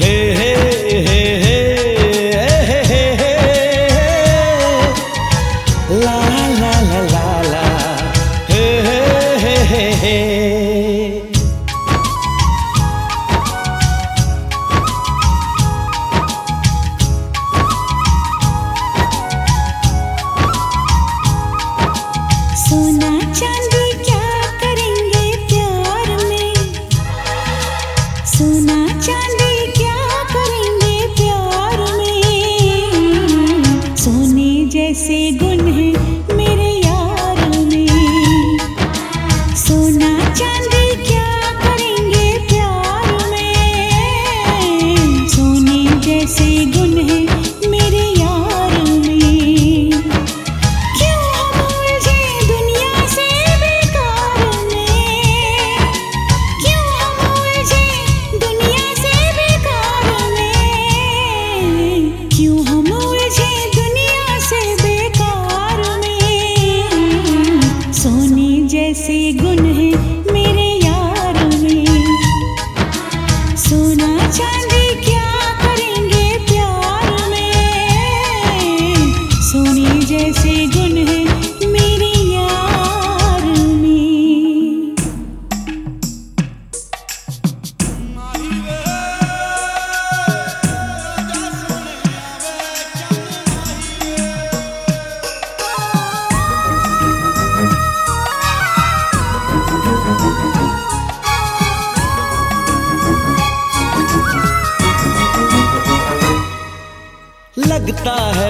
Hey. जैसे गुण है मेरे यार में। सोना चांदी क्या करेंगे प्यार में? सोने जैसे गुण है मेरे यार में। क्यों हम दुनिया से बेकार में? क्यों हम दुनिया से बेकार में? क्यों हम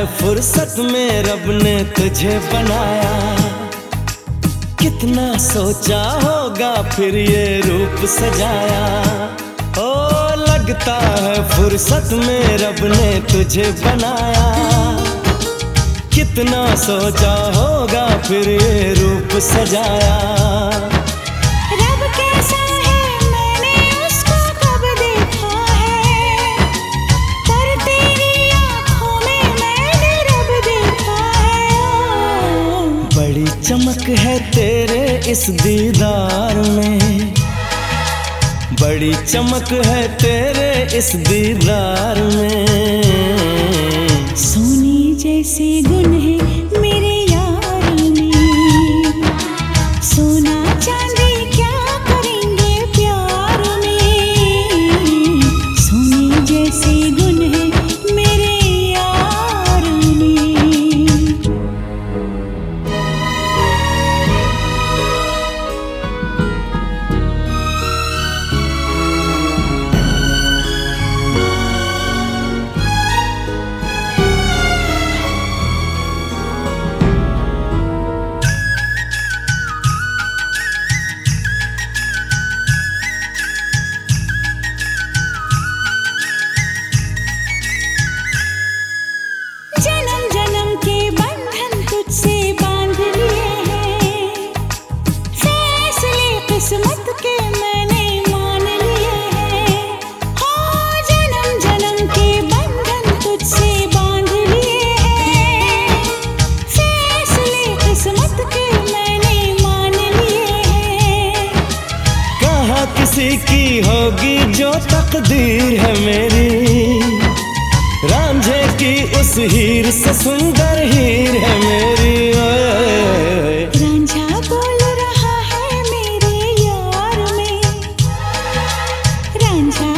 है फुर्सत में रब ने तुझे बनाया। कितना सोचा होगा फिर ये रूप सजाया। ओ, लगता है फुर्सत में रब ने तुझे बनाया। कितना सोचा होगा फिर ये रूप सजाया। चमक है तेरे इस दीदार में। बड़ी चमक है तेरे इस दीदार में। सोनी जैसी गुण है उसी की होगी जो तकदीर है मेरी। रांझे की उस हीर से सुंदर हीर है मेरी रांझा बोल रहा है मेरे यार में। रांझा